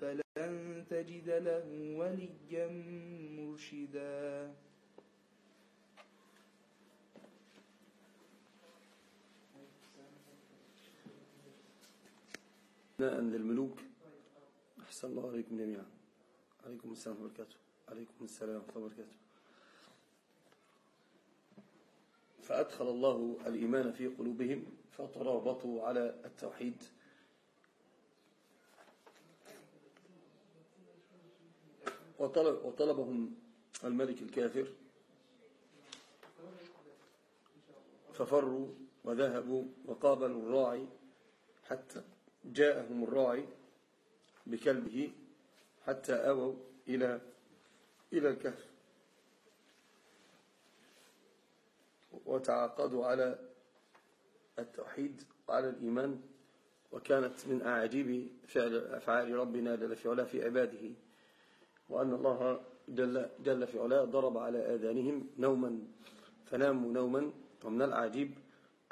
فلن تجد له وليا مرشدا. ثناء للملوك أحسن الله عليكم جميعا. عليكم السلام وبركاته. عليكم السلام وبركاته. فأدخل الله الإيمان في قلوبهم فترابطوا على التوحيد. وطلب وطلبهم الملك الكافر. ففروا وذهبوا وقابلوا الراعي حتى جاءهم الراعي بكلبه حتى أووا إلى إلى الكهف. وتعاقدوا على التوحيد وعلى الإيمان وكانت من أعجيب فعل أفعال ربنا جل في في عباده. وأن الله جل, جل في علاه ضرب على آذانهم نوما فناموا نوما. ومن العجيب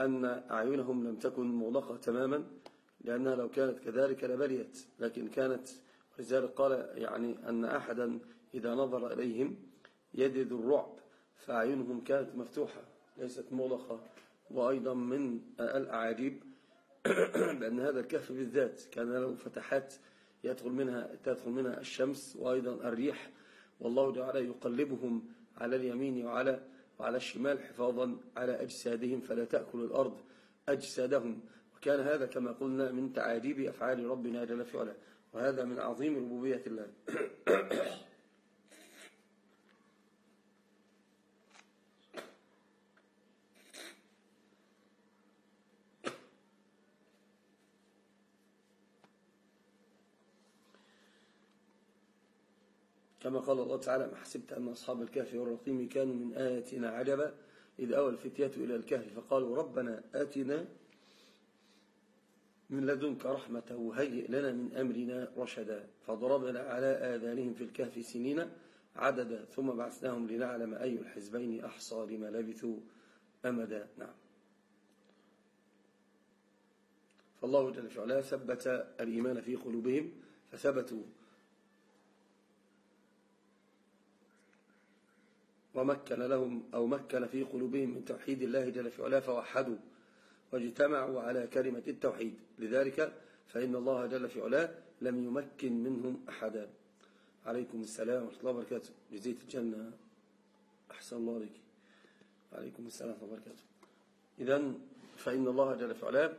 أن أعينهم لم تكن مغلقة تماما لأنها لو كانت كذلك لبليت. لكن كانت ولذلك قال يعني أن أحدا إذا نظر إليهم يجد الرعب فأعينهم كانت مفتوحة ليست مغلقة. وأيضا من الأعاجيب بأن هذا الكهف بالذات كان له فتحات يدخل منها تدخل منها الشمس وأيضا الريح. والله تعالى يقلبهم على اليمين وعلى وعلى الشمال حفاظا على أجسادهم فلا تأكل الأرض أجسادهم. وكان هذا كما قلنا من تعاجيب أفعال ربنا جل في وهذا من عظيم ربوبية الله. كما قال الله تعالى ما حسبت أن أصحاب الكهف والرقيم كانوا من آياتنا عجبا إذ أوى الفتية إلى الكهف فقالوا ربنا آتنا من لدنك رحمة وهيئ لنا من أمرنا رشدا فضربنا على آذانهم في الكهف سنين عددا ثم بعثناهم لنعلم أي الحزبين أحصى لما لبثوا أمدا. نعم. فالله جل في علاه ثبت الإيمان في قلوبهم فثبتوا ومكن لهم أو مكن في قلوبهم من توحيد الله جل في علاه فوحدوا واجتمعوا على كلمة التوحيد. لذلك فإن الله جل في علاه لم يمكن منهم أحدا. عليكم السلام ورحمة الله وبركاته. جزيت الجنة. أحسن الله عليك. عليكم السلام ورحمة الله وبركاته. إذا فإن الله جل في علاه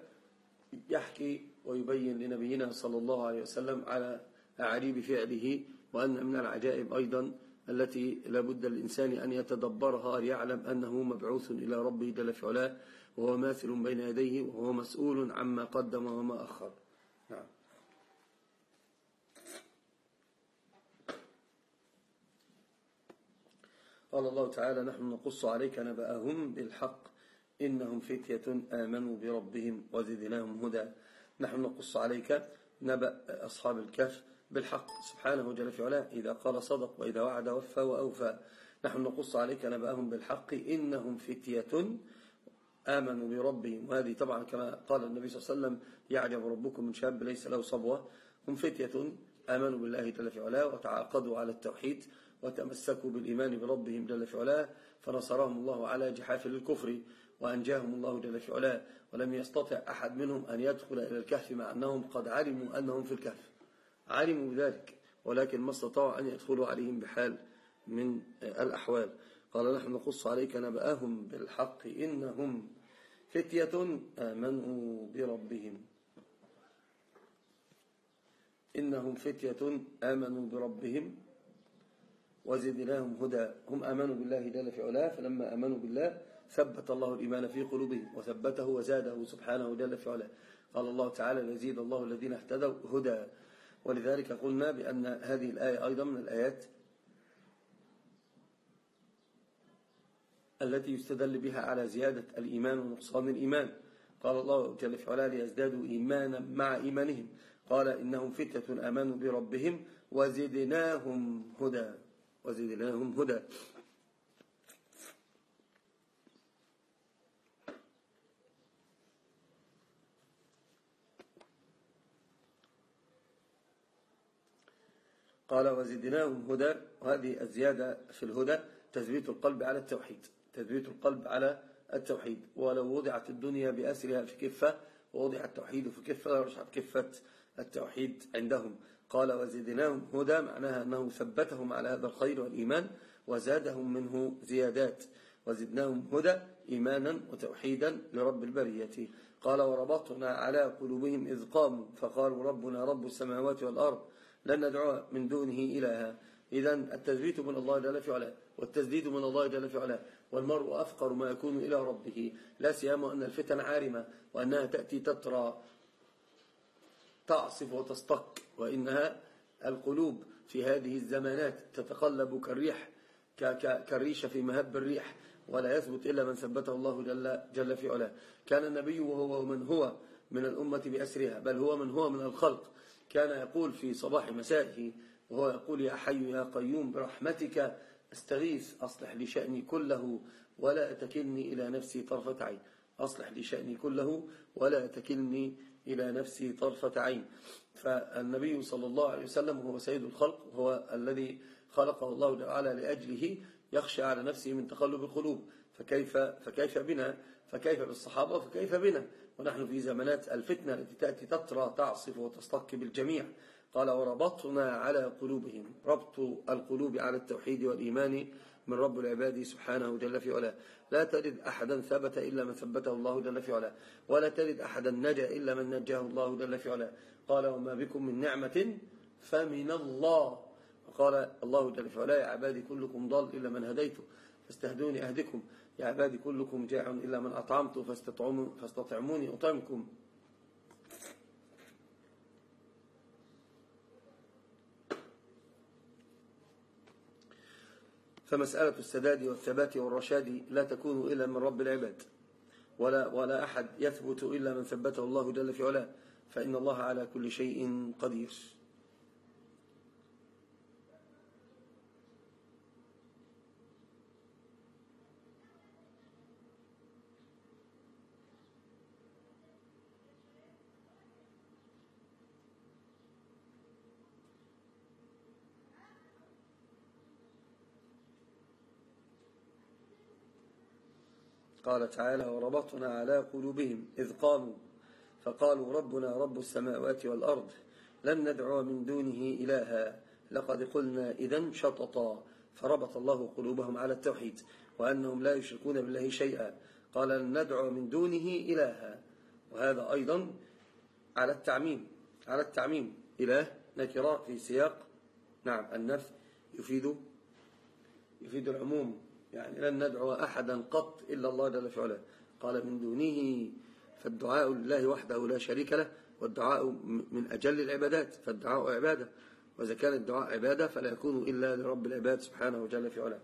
يحكي ويبين لنبينا صلى الله عليه وسلم على أعريب فعله وأن من العجائب أيضا التي لابد الإنسان أن يتدبرها ليعلم أنه مبعوث إلى ربه جل في علاه وهو ماثل بين يديه وهو مسؤول عما قدم وما أخر. نعم. قال الله تعالى نحن نقص عليك نبأهم بالحق إنهم فتية آمنوا بربهم وزدناهم هدى. نحن نقص عليك نبأ أصحاب الكهف بالحق سبحانه جل في علاه إذا قال صدق وإذا وعد وفى وأوفى. نحن نقص عليك نبأهم بالحق إنهم فتية. آمنوا بربهم. وهذه طبعا كما قال النبي صلى الله عليه وسلم يعجب ربكم من شاب ليس له صبوة. هم فتية. آمنوا بالله جل في علاه وتعاقدوا على التوحيد وتمسكوا بالإيمان بربهم جل في علاه فنصرهم الله على جحاف الكفر وأنجاهم الله جل في علاه. ولم يستطع أحد منهم أن يدخل إلى الكهف مع أنهم قد علموا أنهم في الكهف. علموا ذلك ولكن ما استطاعوا أن يدخلوا عليهم بحال من الأحوال. قال نحن نقص عليك نبأهم بالحق إنهم فتية آمنوا بربهم. إنهم فتية آمنوا بربهم وزدناهم هدى. هم آمنوا بالله جل في علاه فلما آمنوا بالله ثبت الله الإيمان في قلوبهم وثبته وزاده سبحانه جل في علاه قال الله تعالى ليزيد الله الذين اهتدوا هدى. ولذلك قلنا بأن هذه الآية أيضا من الآيات التي يستدل بها على زيادة الإيمان ونقصان الإيمان. قال الله جل في ليزدادوا إيمانا مع إيمانهم. قال إنهم فتة آمنوا بربهم وزدناهم هدى. وزدناهم هدى. قال وزدناهم هدى وهذه الزيادة في الهدى تثبيت القلب على التوحيد تثبيت القلب على التوحيد. ولو وضعت الدنيا بأسرها في كفة ووضع التوحيد في كفة لرجعت كفة التوحيد عندهم. قال وزدناهم هدى معناها أنه ثبتهم على هذا الخير والإيمان وزادهم منه زيادات. وزدناهم هدى إيمانا وتوحيدا لرب البرية. قال وربطنا على قلوبهم إذ قاموا فقالوا ربنا رب السماوات والأرض لن ندعو من دونه إلها. إذا التثبيت من الله جل في علاه والتسديد من الله جل في علاه والمرء أفقر ما يكون إلى ربه. لا سيما أن الفتن عارمة وأنها تأتي تترى تعصف وتصطك وإنها القلوب في هذه الزمانات تتقلب كالريح كالريشة في مهب الريح ولا يثبت إلا من ثبته الله جل, جل في علاه. كان النبي وهو من هو من الأمة بأسرها بل هو من هو من الخلق. كان يقول في صباح مسائه وهو يقول يا حي يا قيوم برحمتك أستغيث أصلح لي شأني كله ولا تكلني إلى نفسي طرفة عين. أصلح لي شأني كله ولا تكلني إلى نفسي طرفة عين. فالنبي صلى الله عليه وسلم هو سيد الخلق هو الذي خلقه الله تعالى لأجله يخشى على نفسه من تقلب القلوب. فكيف, فكيف بنا؟ فكيف بالصحابة؟ فكيف بنا؟ ونحن في زمانات الفتنة التي تأتي تطرى تعصف وتصطك بالجميع. قال وربطنا على قلوبهم. ربط القلوب على التوحيد والإيمان من رب العباد سبحانه جل في علاه. لا تجد أحدا ثبت إلا من ثبته الله جل في علاه. ولا تجد أحدا نجا إلا من نجاه الله جل في علاه. قال وما بكم من نعمة فمن الله. وقال الله جل في علاه يا عبادي كلكم ضال إلا من هديته فاستهدوني أهدكم. يا عبادي كلكم جاع إلا من أطعمت فاستطعموني أطعمكم. فمسألة السداد والثبات والرشاد لا تكون إلا من رب العباد ولا, ولا أحد يثبت إلا من ثبته الله جل في علاه فإن الله على كل شيء قدير. قال تعالى وربطنا على قلوبهم إذ قاموا فقالوا ربنا رب السماوات والأرض لن ندعو من دونه إلها لقد قلنا إذا شططا فربط الله قلوبهم على التوحيد وأنهم لا يشركون بالله شيئا قال لن ندعو من دونه إلها وهذا أيضا على التعميم على التعميم إله نكرة في سياق نعم النفي يفيد يفيد العموم يعني لن ندعو أحدا قط إلا الله جل في علاه. قال من دونه فالدعاء لله وحده لا شريك له والدعاء من أجل العبادات فالدعاء عبادة. وإذا كان الدعاء عبادة فلا يكون إلا لرب العباد سبحانه وجل في علاه.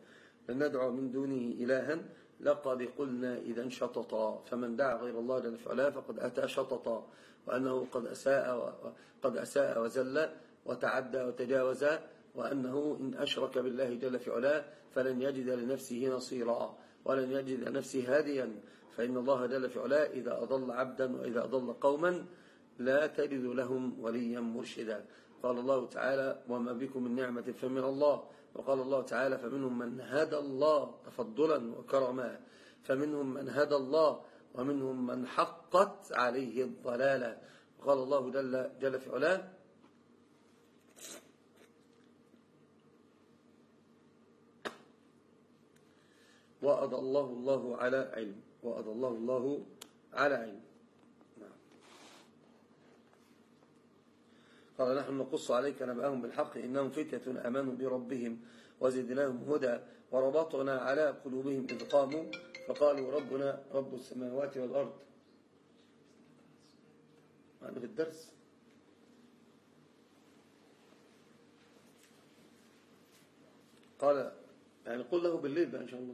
لن ندعو من دونه إلها لقد قلنا إذا شططا. فمن دعا غير الله جل في علاه فقد أتى شططا. وأنه قد أساء, قد أساء وزل وتعدى وتجاوز وأنه إن أشرك بالله جل في علاه فلن يجد لنفسه نصيرا ولن يجد لنفسه هاديا. فإن الله جل في علاه إذا أضل عبدا وإذا أضل قوما لا تجد لهم وليا مرشدا. قال الله تعالى وما بكم من نعمة فمن الله. وقال الله تعالى فمنهم من هدى الله تفضلا وكرما. فمنهم من هدى الله ومنهم من حقت عليه الضلالة. وقال الله جل, جل في علاه وأضله الله على علم. وأضله الله على علم. نعم. قال نحن نقص عليك نبأهم بالحق إنهم فتية أمنوا بربهم وزدناهم هدى وربطنا على قلوبهم إذ قاموا فقالوا ربنا رب السماوات والأرض. معنا في الدرس؟ قال يعني قل له بالليل بقى إن شاء الله.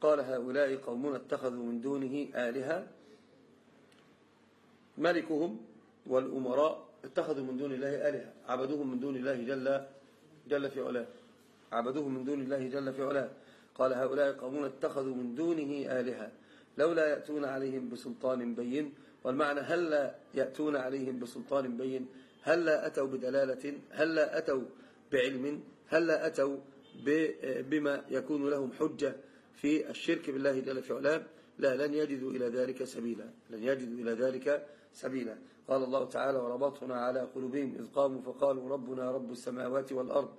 قال هؤلاء قومون اتخذوا من دونه آلهة. ملكهم والأمراء اتخذوا من دون الله آلهة. عبدوهم من دون الله جل, جل في علاه. عبدوهم من دون الله جل في علاه. قال هؤلاء قومون اتخذوا من دونه آلهة. لولا يأتون عليهم بسلطان بين. والمعنى هل لا يأتون عليهم بسلطان بين. هل لا أتوا بدلالة. هل لا أتوا بعلم. هل لا أتوا بما يكون لهم حجة. في الشرك بالله جل في علاه لا لن يجدوا إلى ذلك سبيلا لن يجدوا إلى ذلك سبيلا. قال الله تعالى وربطنا على قلوبهم إذ قاموا فقالوا ربنا رب السماوات والأرض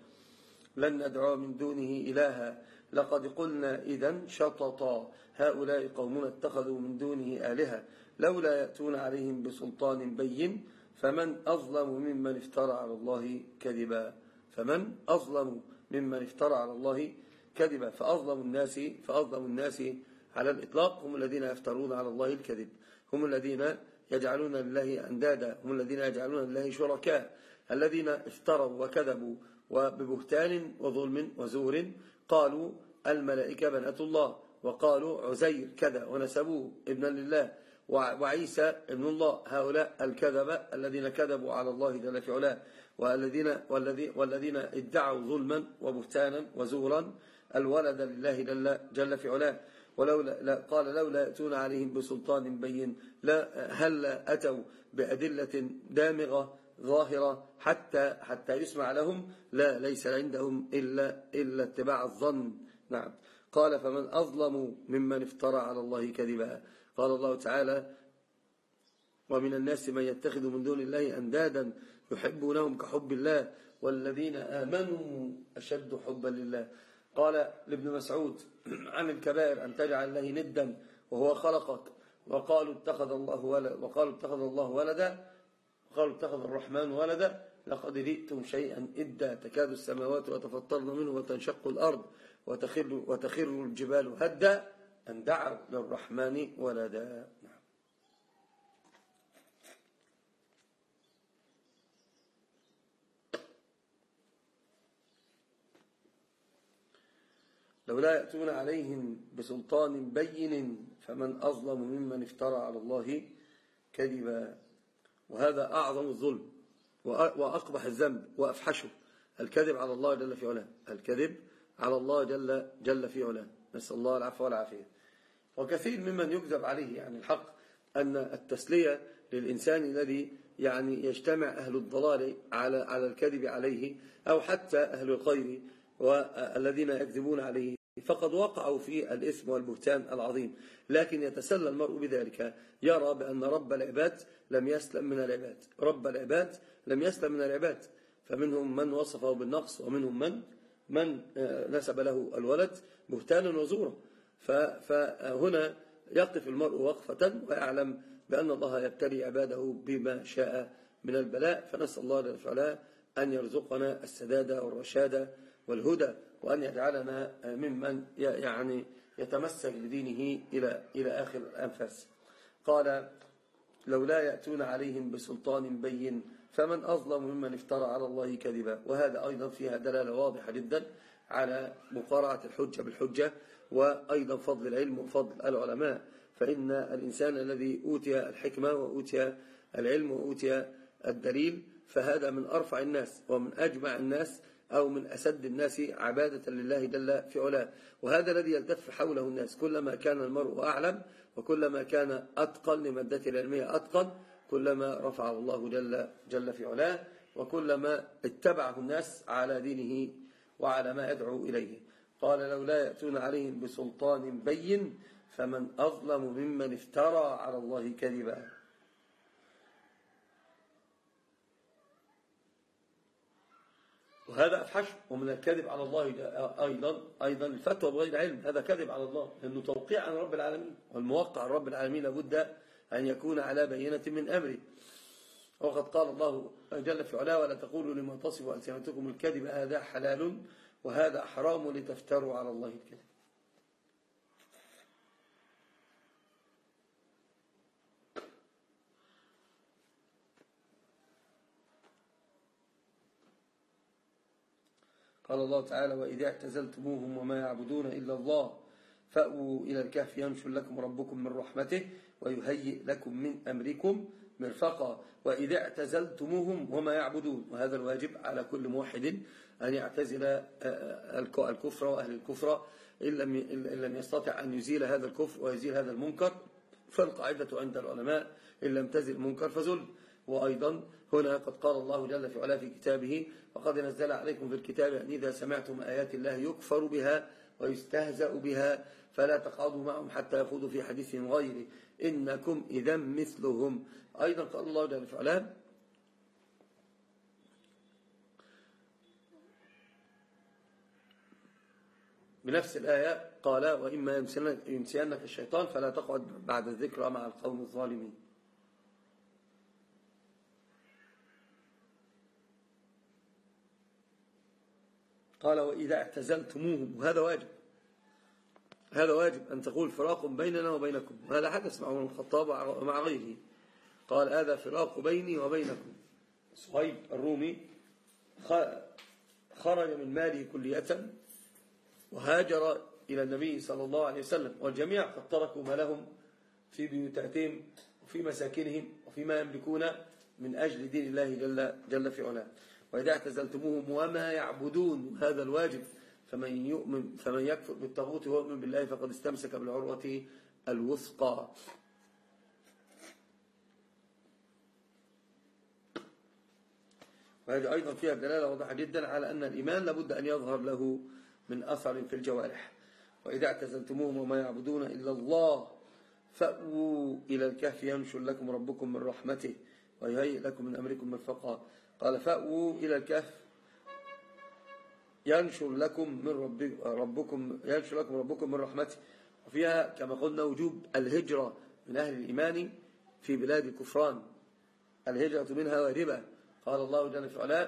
لن ندعو من دونه إلها. لقد قلنا إذا شططا هؤلاء قومون اتخذوا من دونه آلهة لولا يأتون عليهم بسلطان بين فمن أظلم ممن افترى على الله كذبا. فمن أظلم ممن افترى على الله كذبا فأظلم الناس فأظلم الناس على الإطلاق. هم الذين يفترون على الله الكذب. هم الذين يجعلون لله أندادا. هم الذين يجعلون لله شركاء. الذين افتروا وكذبوا وببهتان وظلم وزور قالوا الملائكة بنات الله. وقالوا عزير كذا ونسبوه ابنا لله. وعيسى ابن الله. هؤلاء الكذبة الذين كذبوا على الله جل في علاه. والذين, والذين ادعوا ظلما وبهتانا وزورا الولد لله جل, جل في علاه. ولولا لا قال لولا يأتون عليهم بسلطان بين لا هل أتوا بأدلة دامغة ظاهرة حتى حتى يسمع لهم؟ لا ليس عندهم إلا إلا اتباع الظن. نعم. قال فمن أظلم ممن افترى على الله كذبا. قال الله تعالى ومن الناس من يتخذ من دون الله أندادا يحبونهم كحب الله والذين آمنوا أشد حبا لله. قال لابن مسعود عن الكبائر أن تجعل الله ندا وهو خلقك. وقالوا اتخذ الله ولد وقالوا اتخذ الله ولدا. وقالوا اتخذ الرحمن ولدا. لقد جئتم شيئا إدا تكاد السماوات وتفطرن منه وتنشق الأرض وتخر, وتخر الجبال هدا أن دعوا للرحمن ولدا. لولا يأتون عليهم بسلطان بين فمن أظلم ممن افترى على الله كذبا. وهذا أعظم الظلم وأقبح الذنب وأفحشه. الكذب على الله جل في علاه. الكذب على الله جل, جل في علاه. نسأل الله العفو والعافية. وكثير ممن يكذب عليه يعني الحق أن التسلية للإنسان الذي يعني يجتمع أهل الضلال على على الكذب عليه أو حتى أهل الخير والذين يكذبون عليه. فقد وقعوا في الإثم والبهتان العظيم. لكن يتسلى المرء بذلك. يرى بأن رب العباد لم يسلم من العباد. رب العباد لم يسلم من العباد. فمنهم من وصفه بالنقص ومنهم من؟ من آه، نسب له الولد بهتانا وزورا فهنا يقف المرء وقفة ويعلم بأن الله يبتلي عباده بما شاء من البلاء. فنسأل الله للفعلاء أن يرزقنا السداد والرشاد والهدى. وأن يجعلنا ممن يعني يتمسك بدينه إلى إلى آخر الأنفاس. قال لولا يأتون عليهم بسلطان بين فمن أظلم ممن افترى على الله كذبا. وهذا أيضا فيها دلالة واضحة جدا على مقارعة الحجة بالحجة وأيضا فضل العلم وفضل العلماء. فإن الإنسان الذي أوتي الحكمة وأوتي العلم وأوتي الدليل فهذا من أرفع الناس ومن أجمع الناس أو من أسد الناس عبادة لله جل في علاه. وهذا الذي يلتف حوله الناس. كلما كان المرء أعلم وكلما كان أتقن لمادته العلمية أتقن كلما رفعه الله جل, جل في علاه وكلما اتبعه الناس على دينه وعلى ما يدعو إليه. قال لولا يأتون عليهم بسلطان بين فمن أظلم ممن افترى على الله كذبا. وهذا أفحش ومن الكذب على الله أيضا أيضا الفتوى بغير علم. هذا كذب على الله لأنه توقيع عن رب العالمين والموقع عن رب العالمين لابد أن يكون على بينة من أمره. وقد قال الله جل في علاه ولا تقولوا لما تصف ألسنتكم الكذب هذا حلال وهذا حرام لتفتروا على الله الكذب. قال الله تعالى وإذا اعتزلتموهم وما يعبدون إلا الله فأووا إلى الكهف ينشر لكم ربكم من رحمته ويهيئ لكم من أمركم مرفقا وإذا اعتزلتموهم وما يعبدون وهذا الواجب على كل موحد أن يعتزل آه، آه، الكفر وأهل الكفر. إن لم يستطع أن يزيل هذا الكفر ويزيل هذا المنكر فالقاعدة عند العلماء إن لم تزل المنكر فزل. وأيضا هنا قد قال الله جل في علاه في كتابه وقد نزل عليكم في الكتاب أن إذا سمعتم آيات الله يكفر بها ويستهزأ بها فلا تقعدوا معهم حتى يخوضوا في حديث غيره. إنكم إذا مثلهم. أيضا قال الله جل في علاه بنفس الآية قال وإما ينسينك الشيطان فلا تقعد بعد الذكرى مع القوم الظالمين. قال وإذا اعتزلتموهم وهذا واجب. هذا واجب أن تقول فراق بيننا وبينكم. هذا حدث مع الخطاب مع غيره. قال هذا فراق بيني وبينكم. صهيب الرومي خرج من ماله كلية وهاجر إلى النبي صلى الله عليه وسلم والجميع قد تركوا ما لهم في بيوتاتهم وفي مساكنهم وفيما يملكون من أجل دين الله جل, جل في علاه. وإذا اعتزلتموهم وما يعبدون هذا الواجب فمن يؤمن فمن يكفر بالطاغوت ويؤمن بالله فقد استمسك بالعروة الوثقى. وهذه أيضا فيها دلالة واضحة جدا على أن الإيمان لابد أن يظهر له من أثر في الجوارح. وإذا اعتزلتموهم وما يعبدون إلا الله فأووا إلى الكهف ينشر لكم ربكم من رحمته ويهيئ لكم من أمركم مرفقا. قال فأووا إلى الكهف. ينشر لكم من ربكم ينشر لكم ربكم من رحمته. وفيها كما قلنا وجوب الهجرة من أهل الإيمان في بلاد الكفران. الهجرة منها واجبة قال الله جل في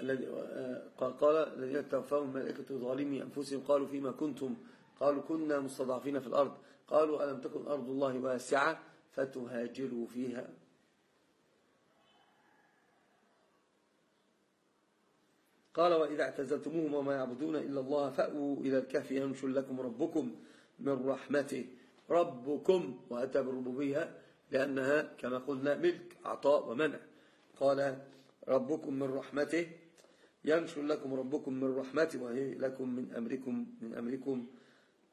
الذي قال الذين توفاهم الملائكة ظالمي أنفسهم قالوا فيما كنتم؟ قالوا كنا مستضعفين في الأرض. قالوا ألم تكن أرض الله واسعة؟ فتهاجروا فيها. قال وإذا اعتزلتموهم وما يعبدون إلا الله فأووا إلى الكهف ينشر لكم ربكم من رحمته. ربكم وأتى بالربوبية لأنها كما قلنا ملك عطاء ومنع. قال ربكم من رحمته ينشر لكم ربكم من رحمته وهي لكم من أمركم من أمركم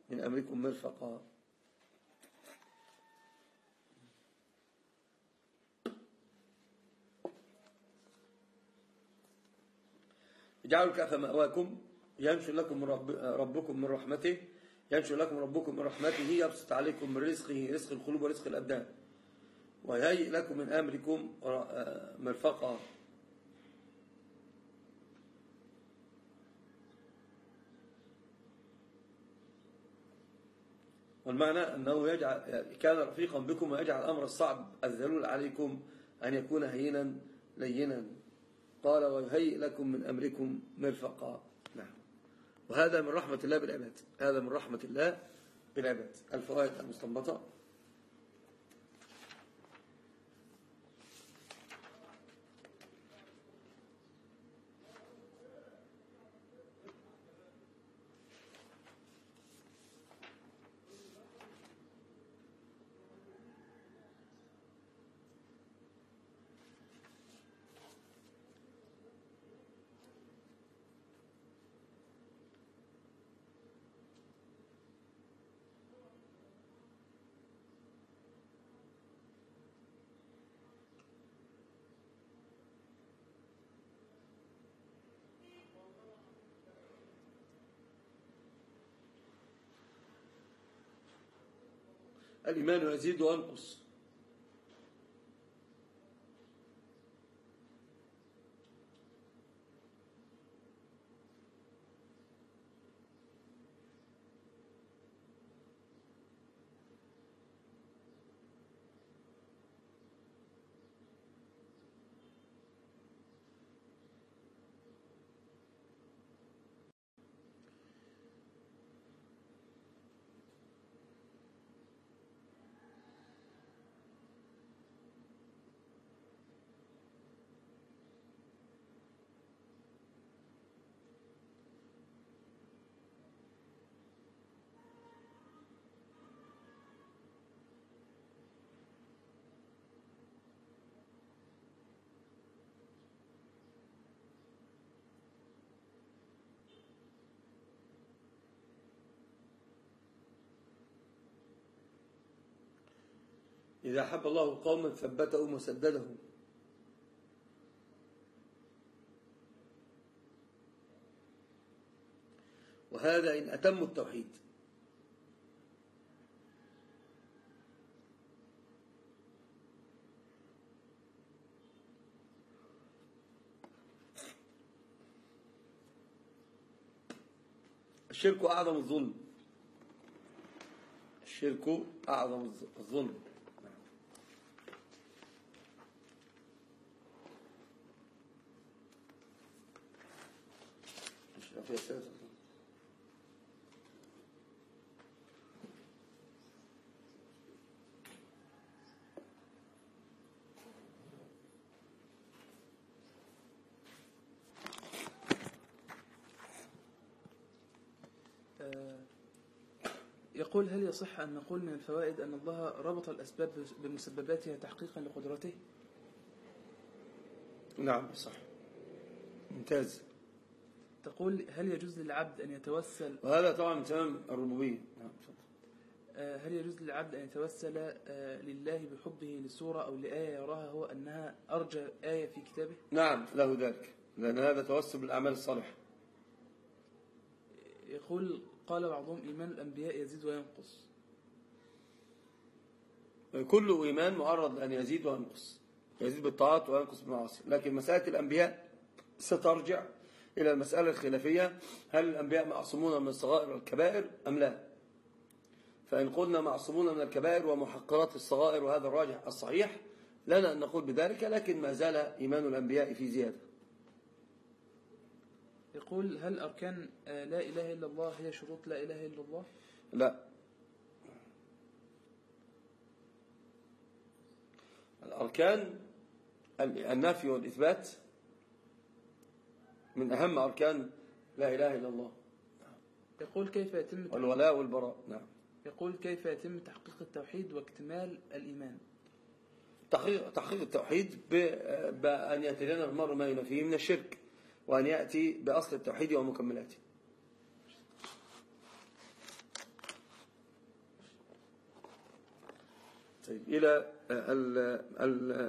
من أمركم مرفقا جعلوا الكهف مأواكم ينشر لكم رب ربكم من رحمته ينشر لكم ربكم من رحمته يبسط عليكم من رزقه رزق القلوب ورزق الأبدان. ويهيئ لكم من أمركم مرفقا. والمعنى أنه يجعل كان رفيقا بكم ويجعل الأمر الصعب الذلول عليكم أن يكون هينا لينا. قال ويهيئ لكم من أمركم مرفقا. نعم. وهذا من رحمة الله بالعباد. هذا من رحمة الله بالعباد. الفوائد المستنبطة. الإيمان يزيد وينقص. إذا حب الله قوما ثبتهم وسددهم. وهذا إن أتم التوحيد. الشرك أعظم الظلم. الشرك أعظم الظلم. يقول هل يصح أن نقول من الفوائد أن الله ربط الأسباب بمسبباتها تحقيقا لقدرته؟ نعم صح. ممتاز. تقول هل يجوز للعبد أن يتوسل؟ وهذا طبعا تمام الربوبية نعم آه، هل يجوز للعبد أن يتوسل آه، لله بحبه لسورة أو لآية يراها هو أنها أرجى آية في كتابه؟ نعم له ذلك. لأن هذا توسل بالأعمال الصالحة. يقول قال بعضهم إيمان الأنبياء يزيد وينقص. كل إيمان معرض لأن يزيد وينقص. يزيد بالطاعات وينقص بالمعاصي. لكن مسألة الأنبياء سترجع إلى المسألة الخلافية. هل الأنبياء معصومون من الصغائر والكبائر أم لا؟ فإن قلنا معصومون من الكبائر ومحقرات الصغائر وهذا الراجح الصحيح لنا أن نقول بذلك لكن ما زال إيمان الأنبياء في زيادة. يقول هل أركان آه، لا إله إلا الله هي شروط لا إله إلا الله؟ لا. الأركان النفي والإثبات من أهم أركان لا إله إلا الله. يقول كيف يتم والولاء والبراء. نعم. يقول كيف يتم تحقيق التوحيد واكتمال الإيمان؟ تحقيق, تحقيق التوحيد بأن يتجنب المرء ما ينفيه من الشرك. وأن يأتي بأصل التوحيد ومكملاته. طيب إلى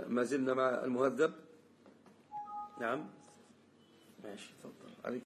ما زلنا مع المهذب. نعم. ماشي تفضل.